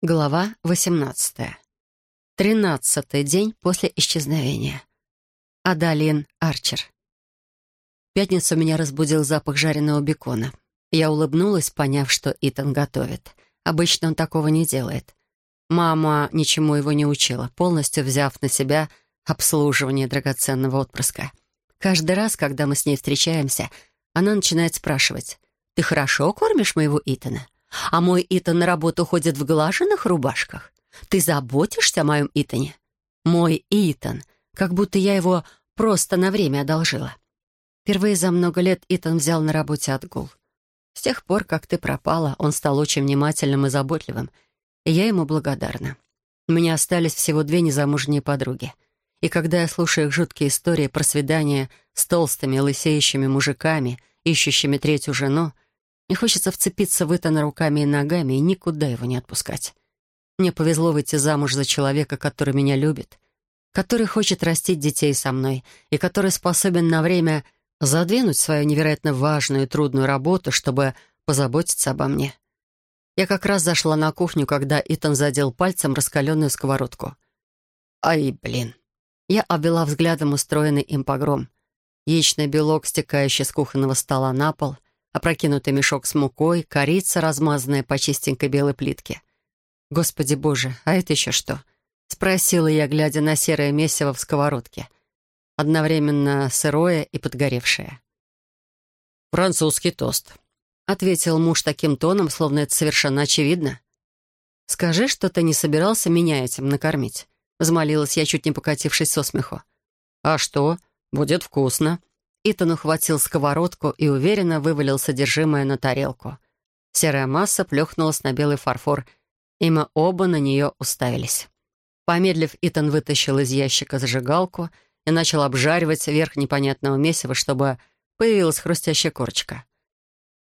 Глава 18. Тринадцатый день после исчезновения. Адалин Арчер. В пятницу меня разбудил запах жареного бекона. Я улыбнулась, поняв, что Итан готовит. Обычно он такого не делает. Мама ничему его не учила, полностью взяв на себя обслуживание драгоценного отпрыска. Каждый раз, когда мы с ней встречаемся, она начинает спрашивать, «Ты хорошо кормишь моего Итана?» А мой Итан на работу ходит в глаженных рубашках. Ты заботишься о моем Итане? Мой Итан, как будто я его просто на время одолжила. Впервые за много лет Итан взял на работе отгул. С тех пор, как ты пропала, он стал очень внимательным и заботливым, и я ему благодарна. У меня остались всего две незамужние подруги. И когда я слушаю их жуткие истории про свидания с толстыми, лысеющими мужиками, ищущими третью жену, мне хочется вцепиться в Итана руками и ногами и никуда его не отпускать. Мне повезло выйти замуж за человека, который меня любит, который хочет растить детей со мной и который способен на время задвинуть свою невероятно важную и трудную работу, чтобы позаботиться обо мне. Я как раз зашла на кухню, когда Итан задел пальцем раскаленную сковородку. Ай, блин. Я обвела взглядом устроенный им погром. Яичный белок, стекающий с кухонного стола на пол — опрокинутый мешок с мукой, корица, размазанная по чистенькой белой плитке. «Господи боже, а это еще что?» — спросила я, глядя на серое месиво в сковородке, одновременно сырое и подгоревшее. «Французский тост», — ответил муж таким тоном, словно это совершенно очевидно. «Скажи, что ты не собирался меня этим накормить», — взмолилась я, чуть не покатившись со смеху. «А что? Будет вкусно», Итан ухватил сковородку и уверенно вывалил содержимое на тарелку. Серая масса плюхнулась на белый фарфор, и мы оба на нее уставились. Помедлив, Итан вытащил из ящика зажигалку и начал обжаривать верх непонятного месива, чтобы появилась хрустящая корочка.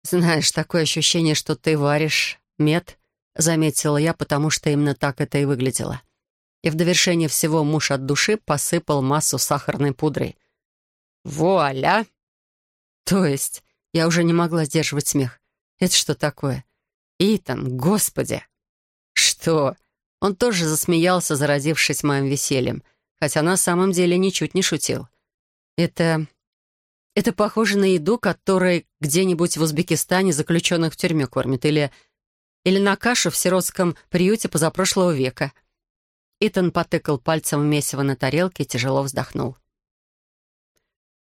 «Знаешь, такое ощущение, что ты варишь мед», — заметила я, потому что именно так это и выглядело. И в довершение всего муж от души посыпал массу сахарной пудрой — «Вуаля!» То есть я уже не могла сдерживать смех. Это что такое? Итан, господи! Что? Он тоже засмеялся, заразившись моим весельем, хотя на самом деле ничуть не шутил. Это... Это похоже на еду, которой где-нибудь в Узбекистане заключенных в тюрьме кормят, или... Или на кашу в сиротском приюте позапрошлого века. Итан потыкал пальцем в месиво на тарелке и тяжело вздохнул.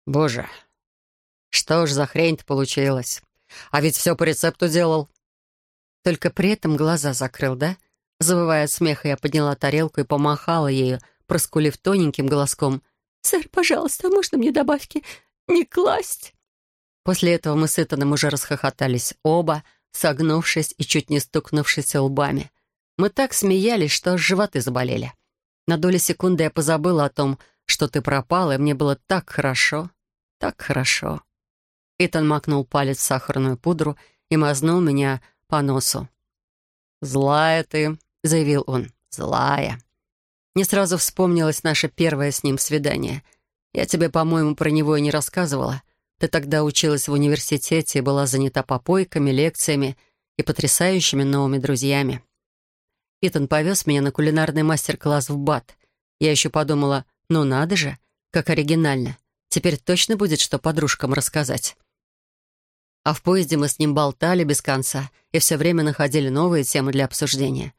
Боже, что ж за хрень-то получилась? А ведь все по рецепту делал. Только при этом глаза закрыл, да? Забывая от смеха, я подняла тарелку и помахала ею, проскулив тоненьким голоском. «Сэр, пожалуйста, можно мне добавки не класть?» После этого мы с Итаном уже расхохотались оба, согнувшись и чуть не стукнувшись лбами. Мы так смеялись, что животы заболели. На долю секунды я позабыла о том, что ты пропала, и мне было так хорошо, так хорошо». Итан макнул палец в сахарную пудру и мазнул меня по носу. «Злая ты», — заявил он, — «злая». Не сразу вспомнилось наше первое с ним свидание. Я тебе, по-моему, про него и не рассказывала. Ты тогда училась в университете и была занята попойками, лекциями и потрясающими новыми друзьями. Итан повез меня на кулинарный мастер-класс в БАТ. Я еще подумала, ну надо же, как оригинально. Теперь точно будет, что подружкам рассказать. А в поезде мы с ним болтали без конца и все время находили новые темы для обсуждения.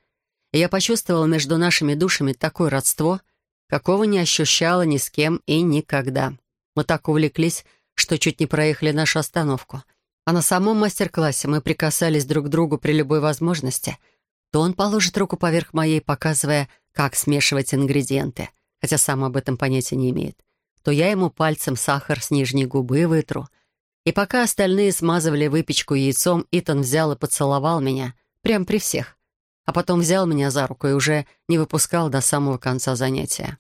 И я почувствовала между нашими душами такое родство, какого не ощущала ни с кем и никогда. Мы так увлеклись, что чуть не проехали нашу остановку. А на самом мастер-классе мы прикасались друг к другу при любой возможности. То он положит руку поверх моей, показывая, как смешивать ингредиенты — хотя сам об этом понятия не имеет, то я ему пальцем сахар с нижней губы вытру. И пока остальные смазывали выпечку яйцом, Итан взял и поцеловал меня, прямо при всех. А потом взял меня за руку и уже не выпускал до самого конца занятия.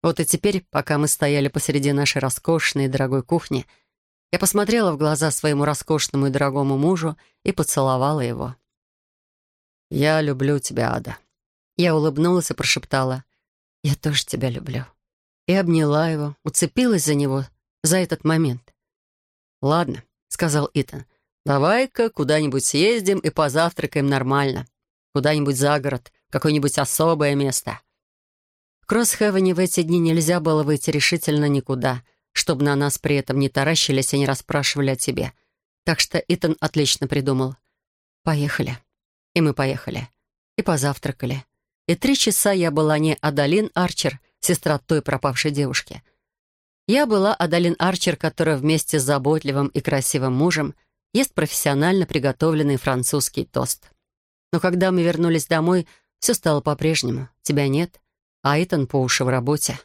Вот и теперь, пока мы стояли посреди нашей роскошной и дорогой кухни, я посмотрела в глаза своему роскошному и дорогому мужу и поцеловала его. «Я люблю тебя, Ада». Я улыбнулась и прошептала. «Я тоже тебя люблю». И обняла его, уцепилась за него, за этот момент. «Ладно», — сказал Итан, — «давай-ка куда-нибудь съездим и позавтракаем нормально». Куда-нибудь за город, какое-нибудь особое место. В Кроссхевене в эти дни нельзя было выйти решительно никуда, чтобы на нас при этом не таращились и не расспрашивали о тебе. Так что Итан отлично придумал. Поехали. И мы поехали. И позавтракали. И три часа я была не Адалин Арчер, сестра той пропавшей девушки. Я была Адалин Арчер, которая вместе с заботливым и красивым мужем ест профессионально приготовленный французский тост. Но когда мы вернулись домой, все стало по-прежнему. Тебя нет, а Итан по уши в работе.